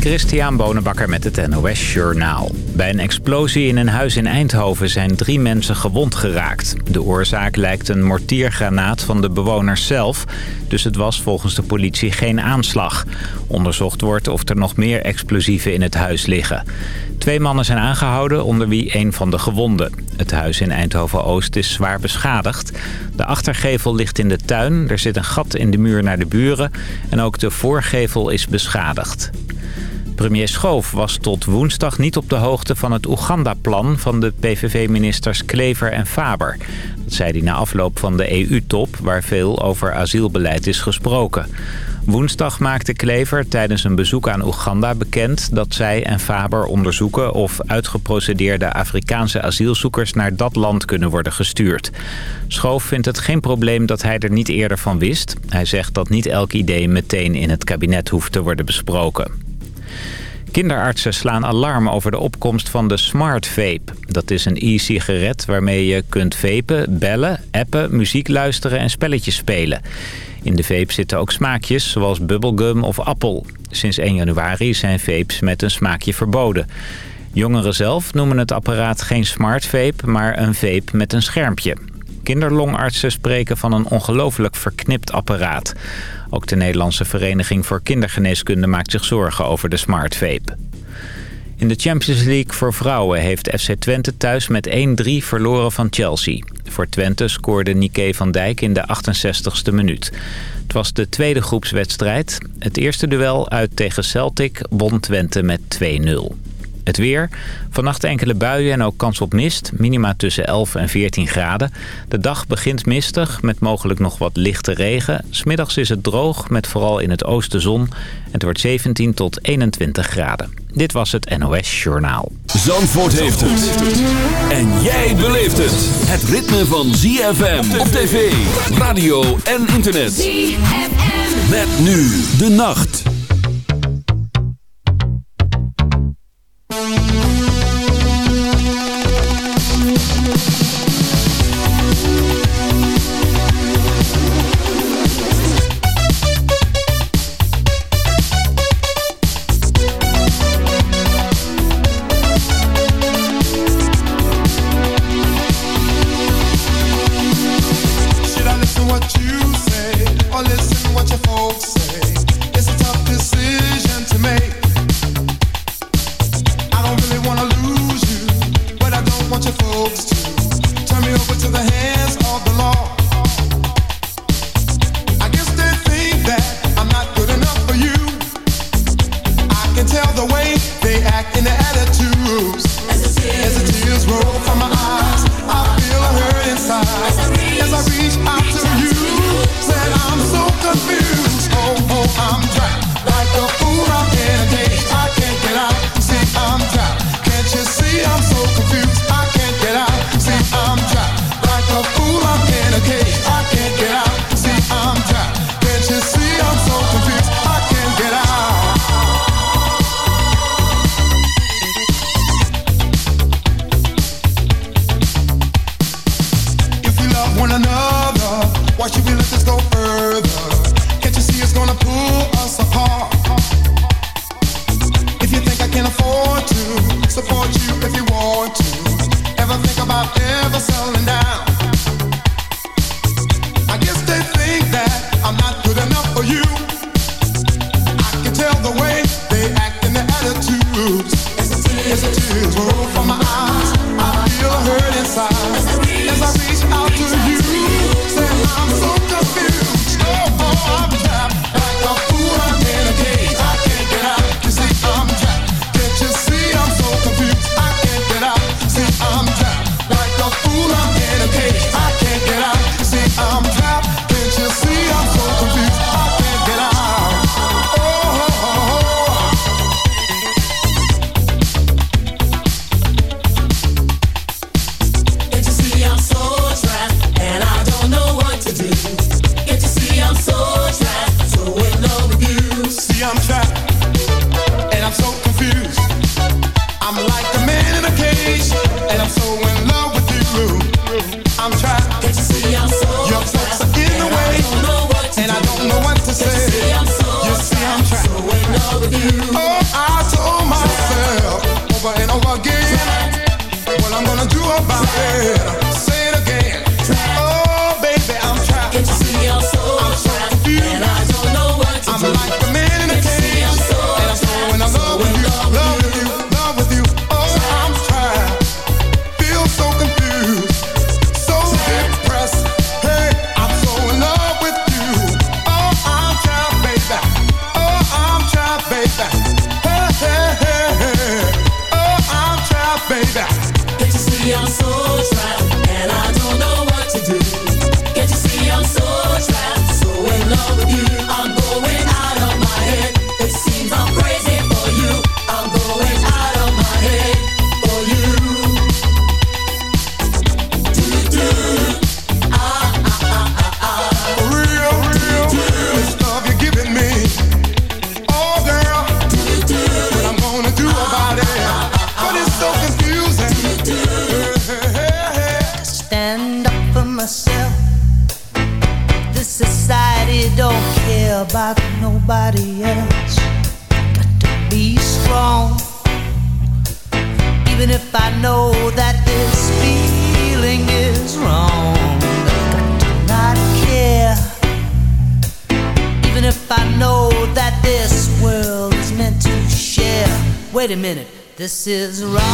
Christian Bonenbakker met het NOS Journaal. Bij een explosie in een huis in Eindhoven zijn drie mensen gewond geraakt. De oorzaak lijkt een mortiergranaat van de bewoners zelf. Dus het was volgens de politie geen aanslag. Onderzocht wordt of er nog meer explosieven in het huis liggen. Twee mannen zijn aangehouden, onder wie een van de gewonden. Het huis in Eindhoven-Oost is zwaar beschadigd. De achtergevel ligt in de tuin, er zit een gat in de muur naar de buren... en ook de voorgevel is beschadigd. Premier Schoof was tot woensdag niet op de hoogte van het Oeganda-plan van de PVV-ministers Klever en Faber. Dat zei hij na afloop van de EU-top, waar veel over asielbeleid is gesproken. Woensdag maakte Klever tijdens een bezoek aan Oeganda bekend dat zij en Faber onderzoeken of uitgeprocedeerde Afrikaanse asielzoekers naar dat land kunnen worden gestuurd. Schoof vindt het geen probleem dat hij er niet eerder van wist. Hij zegt dat niet elk idee meteen in het kabinet hoeft te worden besproken. Kinderartsen slaan alarm over de opkomst van de Smart Vape. Dat is een e-sigaret waarmee je kunt vapen, bellen, appen, muziek luisteren en spelletjes spelen. In de vape zitten ook smaakjes zoals bubblegum of appel. Sinds 1 januari zijn vapes met een smaakje verboden. Jongeren zelf noemen het apparaat geen smart vape, maar een vape met een schermpje. Kinderlongartsen spreken van een ongelooflijk verknipt apparaat. Ook de Nederlandse Vereniging voor Kindergeneeskunde maakt zich zorgen over de smart vape. In de Champions League voor vrouwen heeft FC Twente thuis met 1-3 verloren van Chelsea. Voor Twente scoorde Nike van Dijk in de 68ste minuut. Het was de tweede groepswedstrijd. Het eerste duel uit tegen Celtic won Twente met 2-0. Het weer. Vannacht enkele buien en ook kans op mist. Minima tussen 11 en 14 graden. De dag begint mistig met mogelijk nog wat lichte regen. Smiddags is het droog met vooral in het oosten zon. Het wordt 17 tot 21 graden. Dit was het NOS Journaal. Zandvoort heeft het. En jij beleeft het. Het ritme van ZFM op tv, radio en internet. ZFM. Met nu de nacht. Música This is right.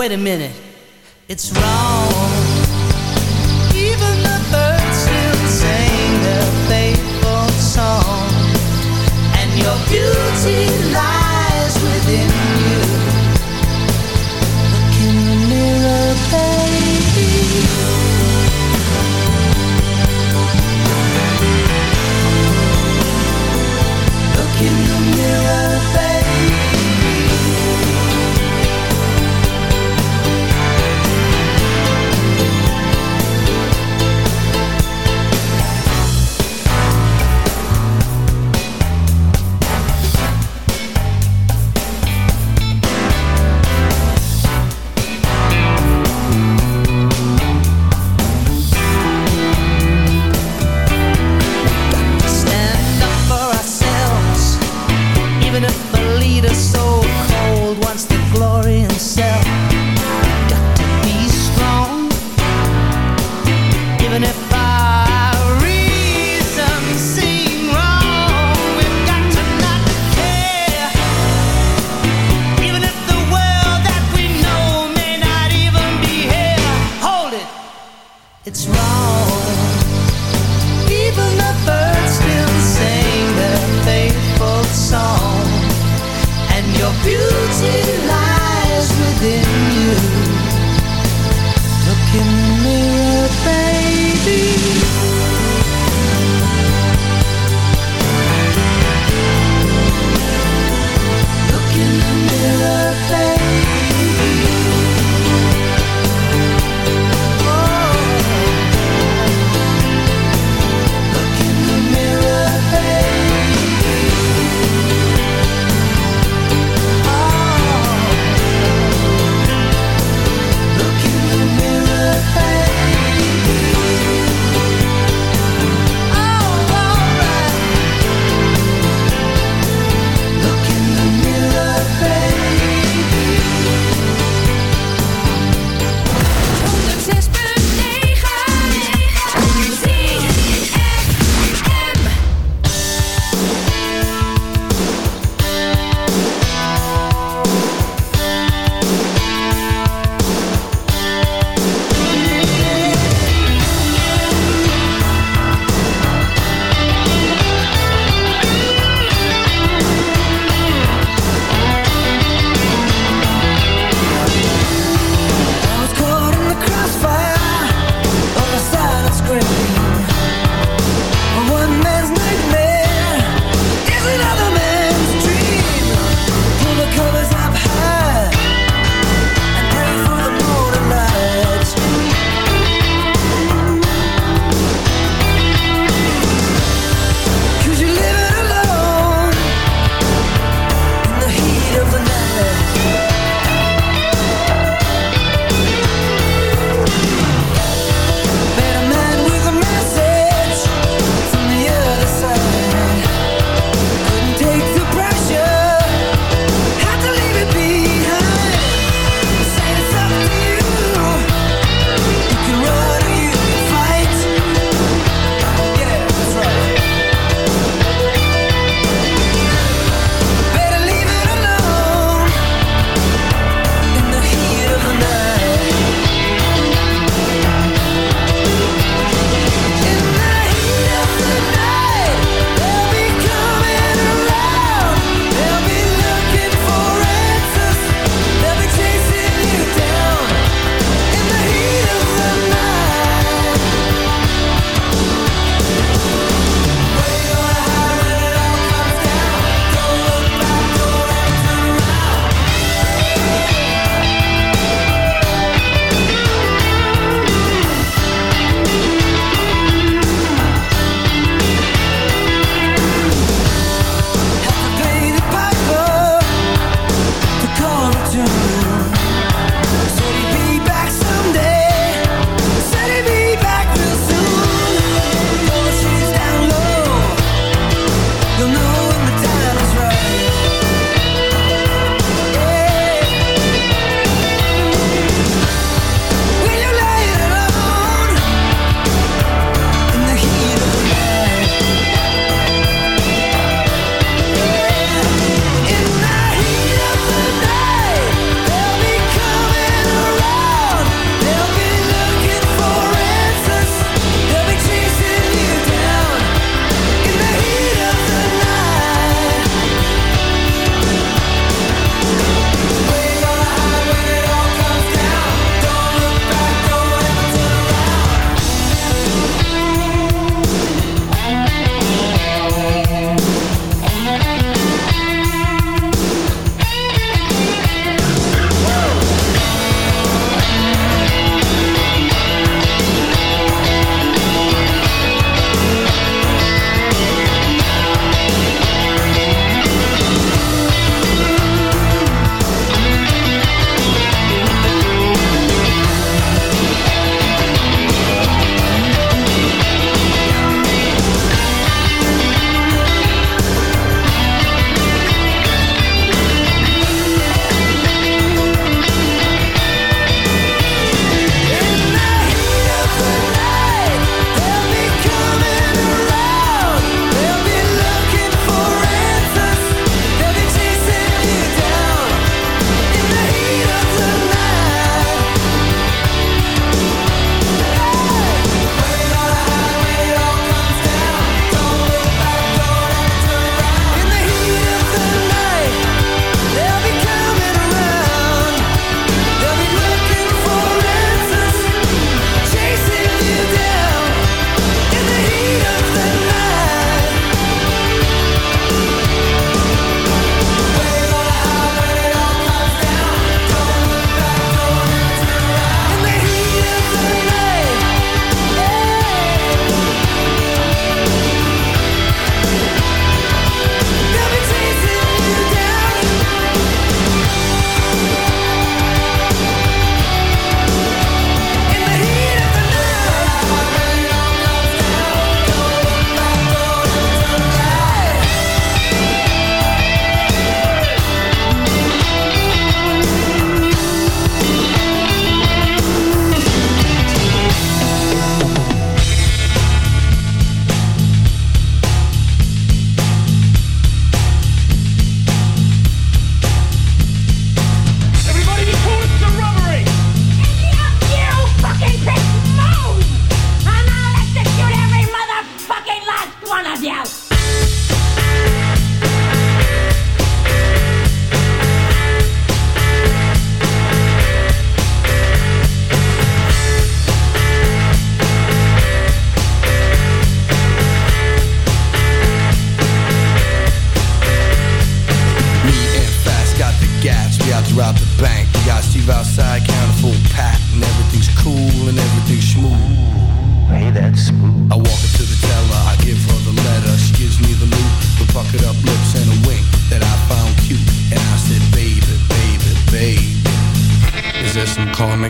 wait a minute, it's wrong. Even the birds still sing their faithful song, and your beauty lies within you. Look in the mirror, baby. Look in the mirror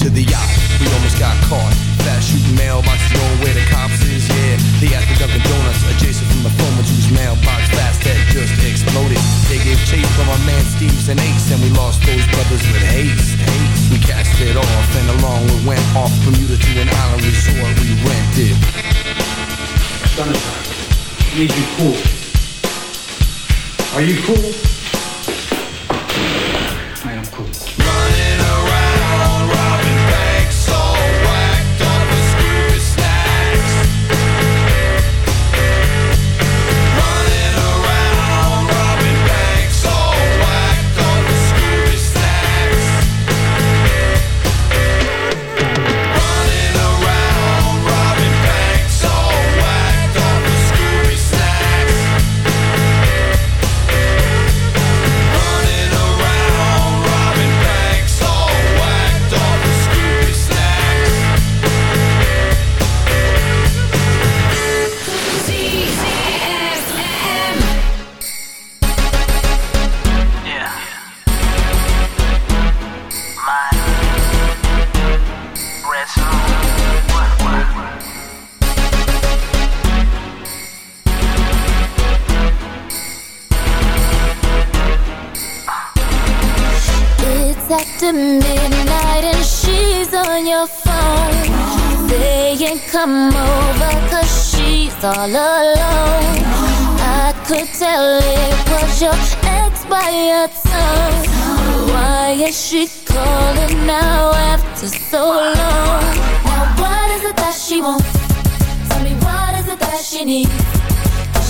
to the yacht. We almost got caught. Fast shooting mailbox, knowing where the cops is, yeah. They asked the Dunkin' Donuts adjacent from the phone, whose mailbox fast had just exploded. They gave chase from our man Steve's and Ace, and we lost those brothers with haste. haste. We cast it off, and along we went off from Utah to an island resort we rented. Sunshine, need you cool. Are you cool?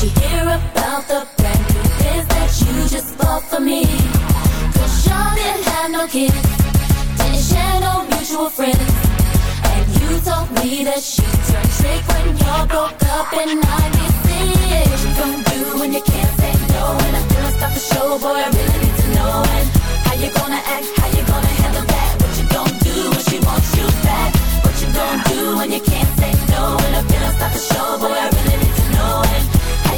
She hear about the brand new things that you just bought for me? Cause y'all didn't have no kids, didn't share no mutual friends. And you told me that she turned trick when y'all broke up in 96. What you gonna do when you can't say no? And I feel stop the show, boy, I really need to know. And how you gonna act, how you gonna handle that? What you gonna do when she wants you back? What you gonna do when you can't say no? And I feel stop the show, boy, I really need to know. And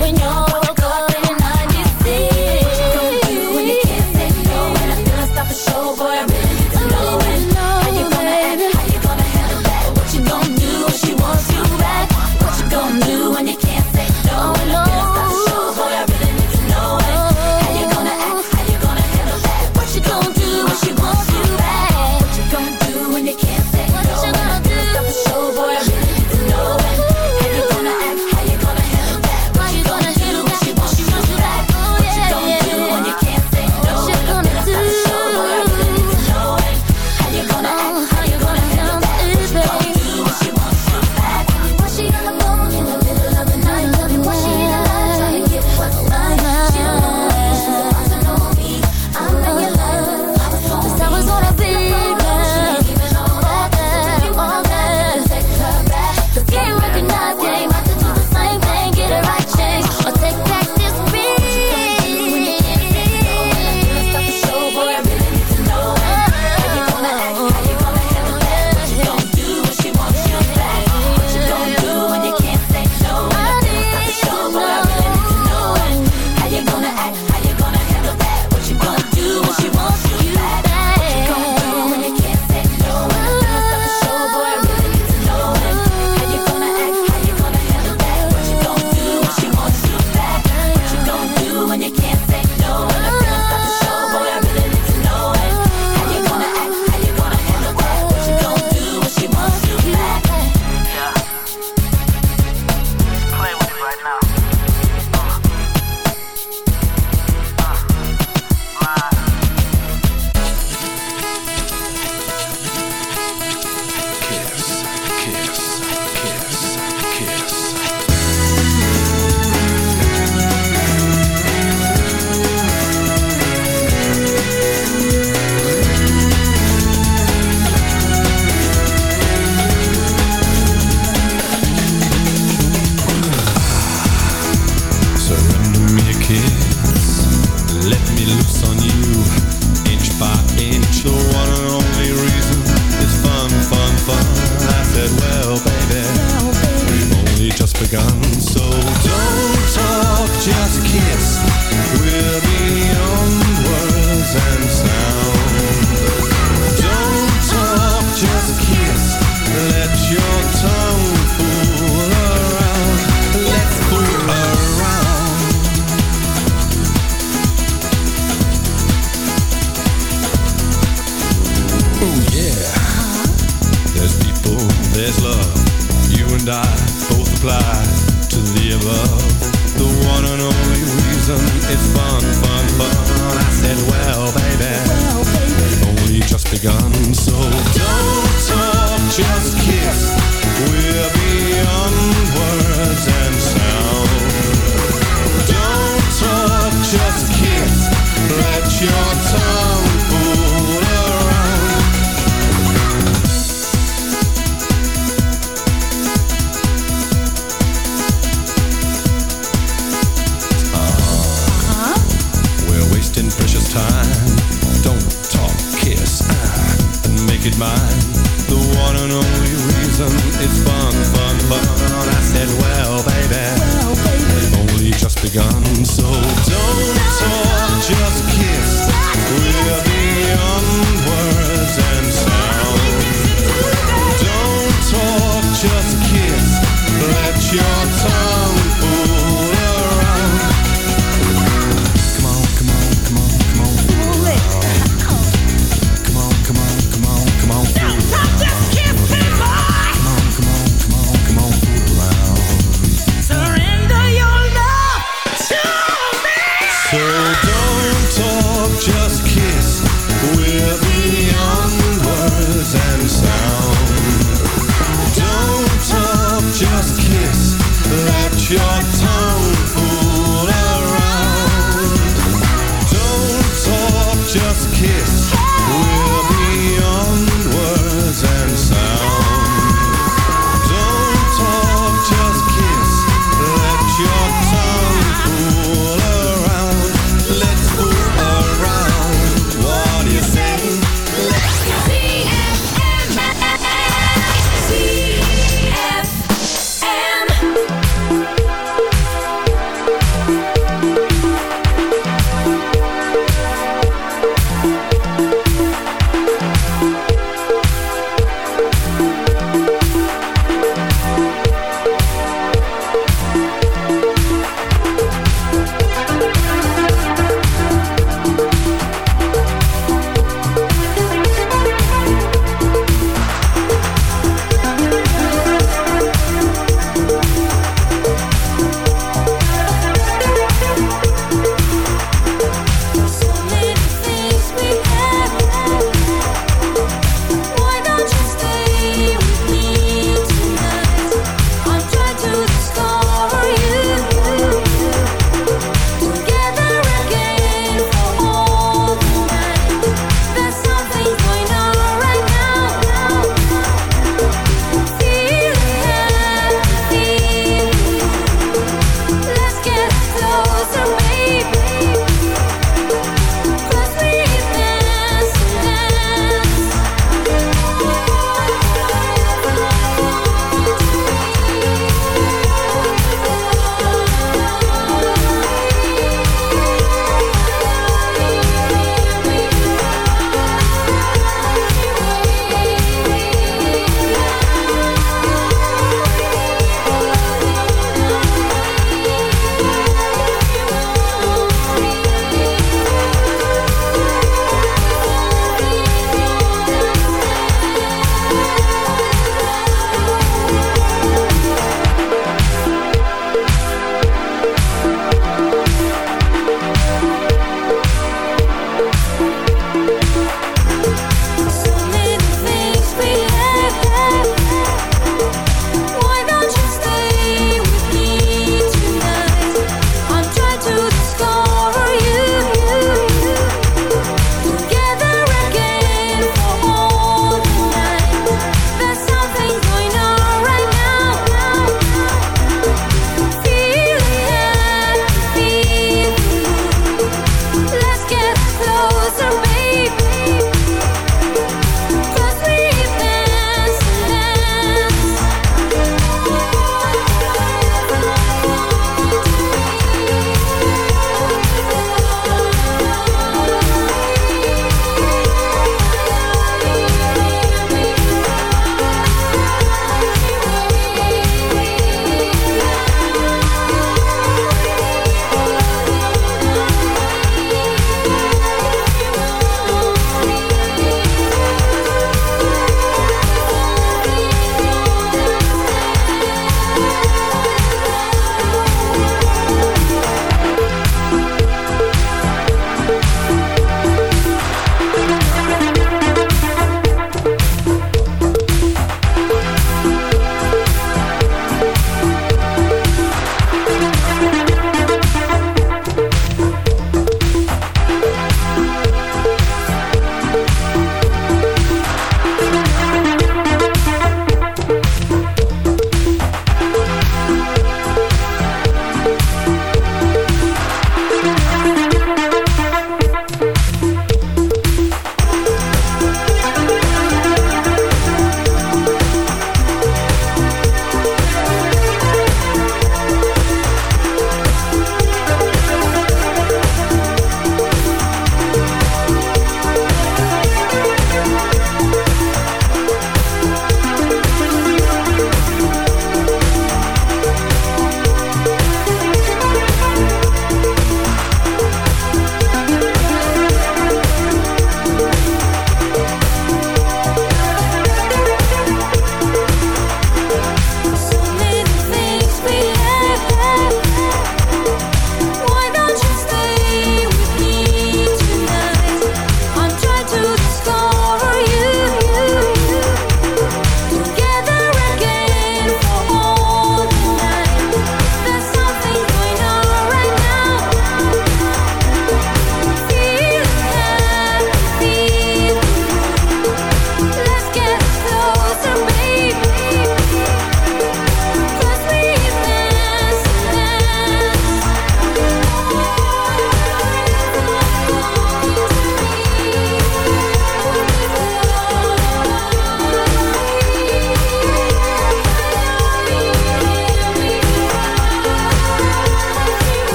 when you're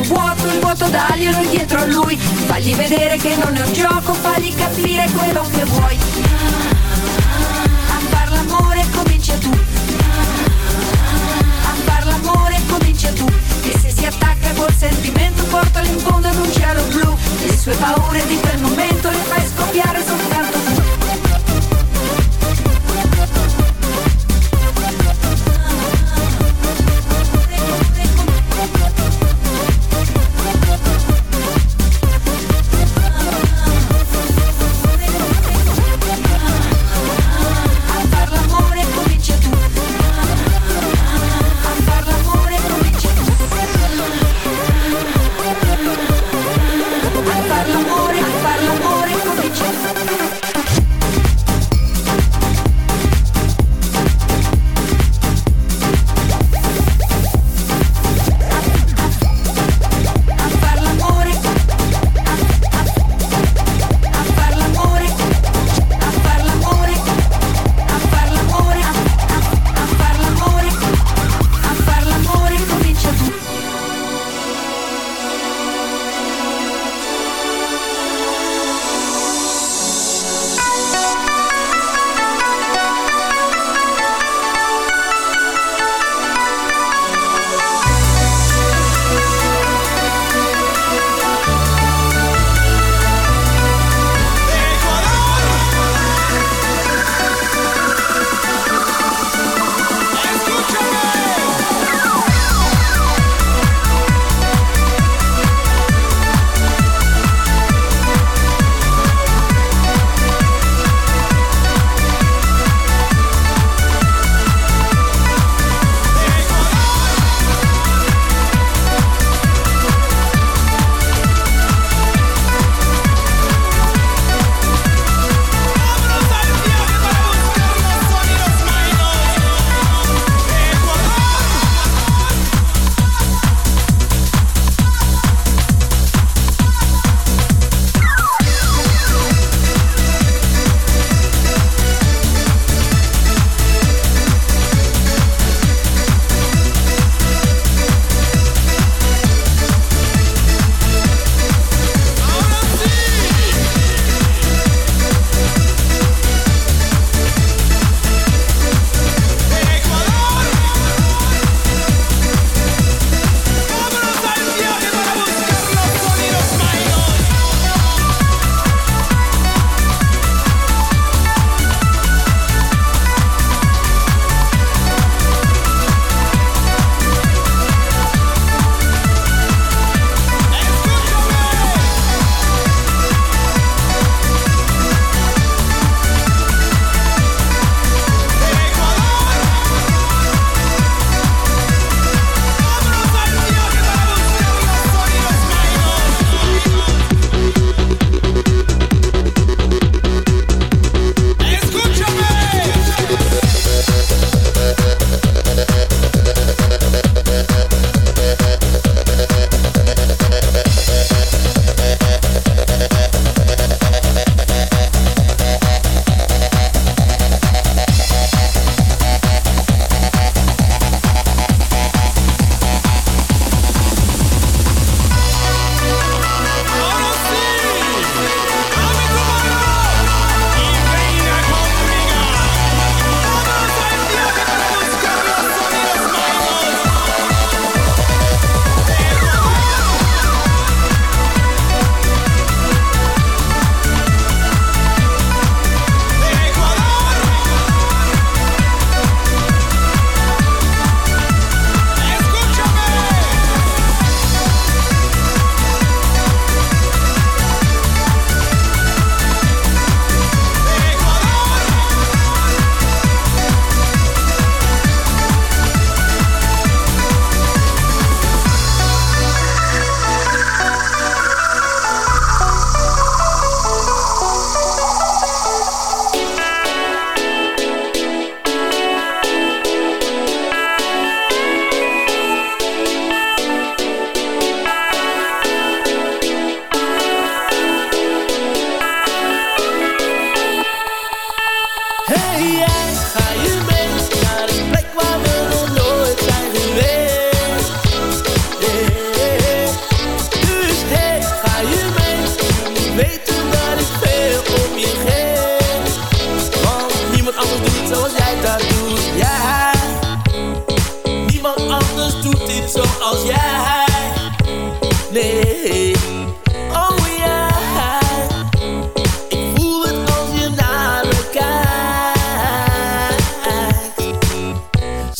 un vuoto, un vuoto daglielo dietro a lui. Fagli vedere che non è un gioco, fagli capire quello che vuoi. A far l'amore comincia tu. A far l'amore comincia tu. Che se si attacca col sentimento portalo in fondo ad un cielo blu. Le sue paure di quel momento le fai scoppiare soltanto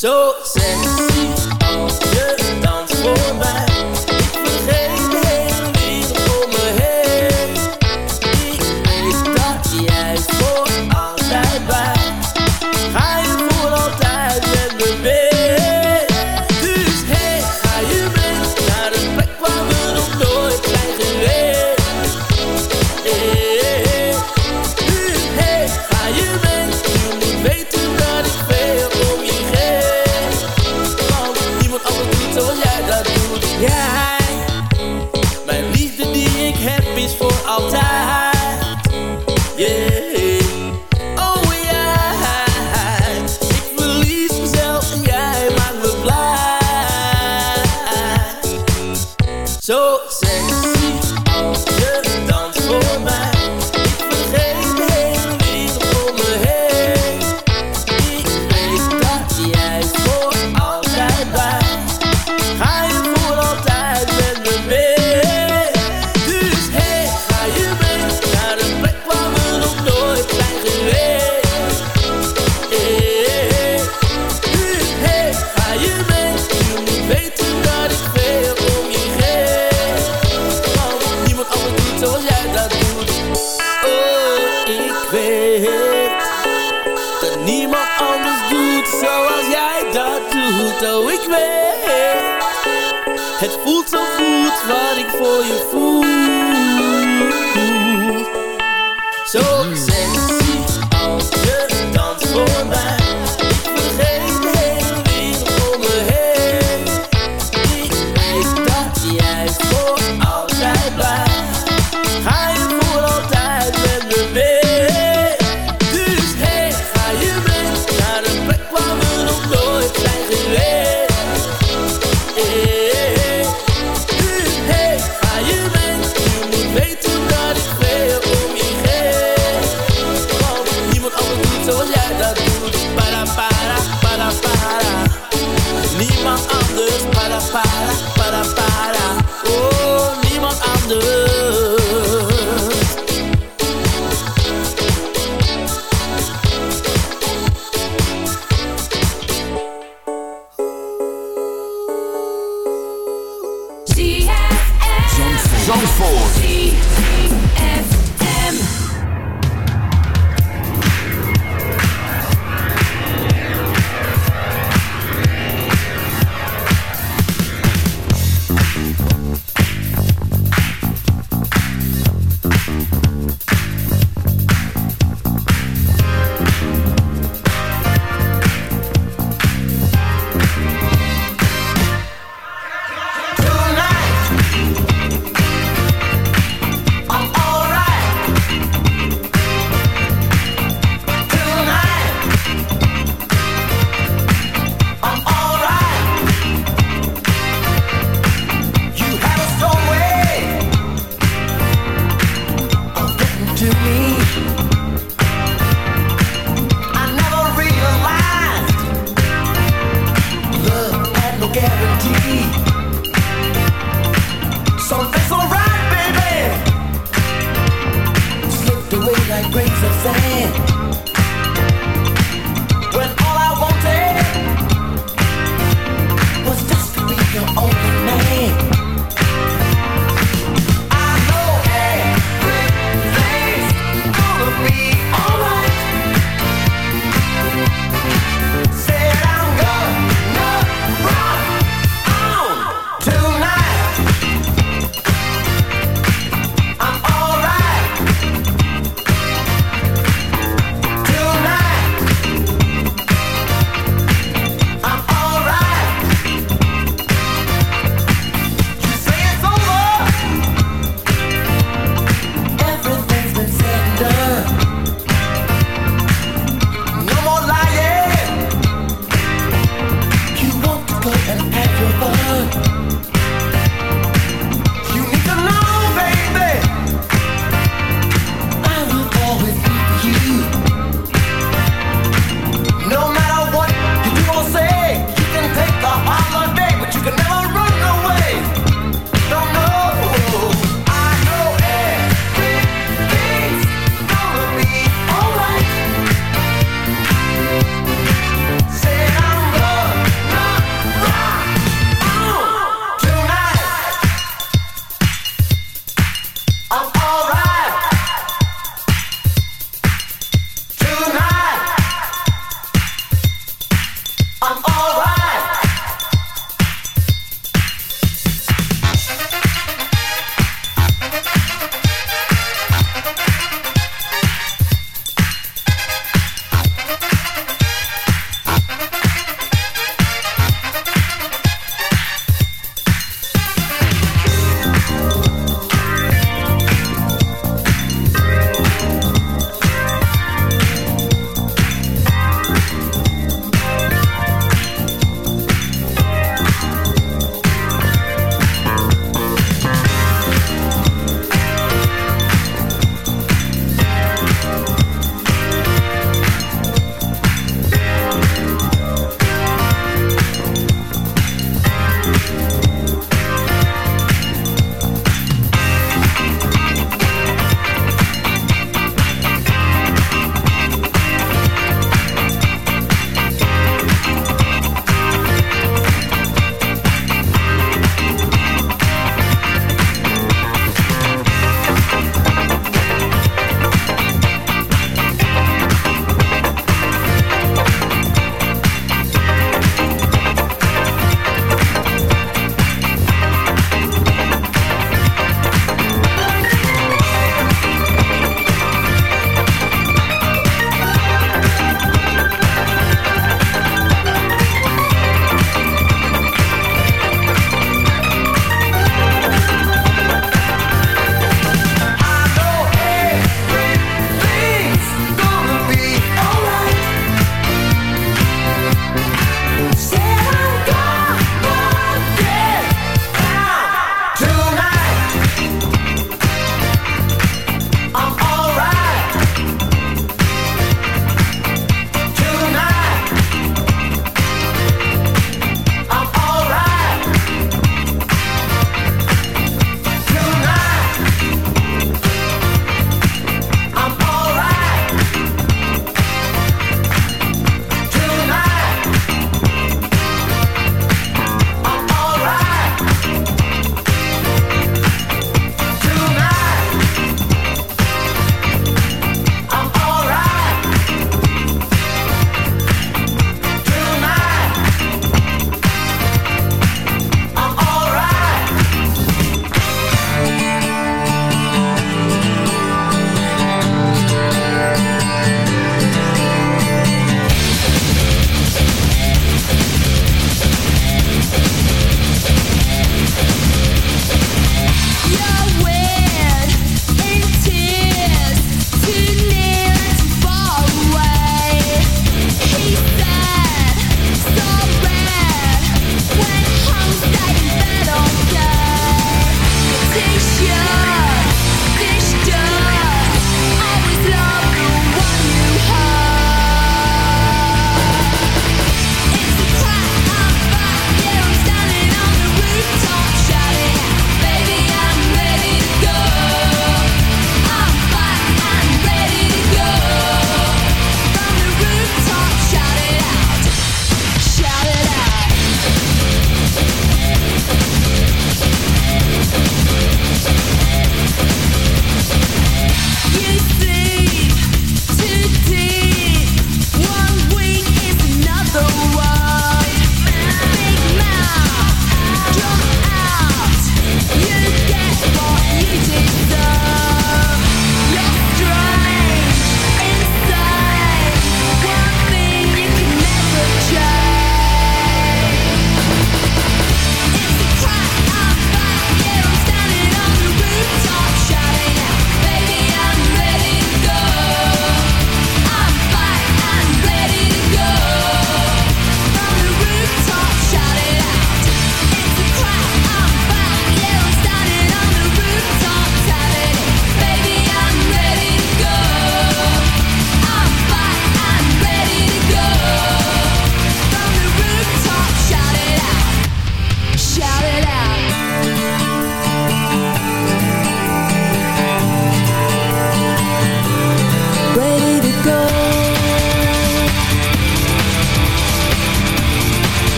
So sexy.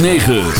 9.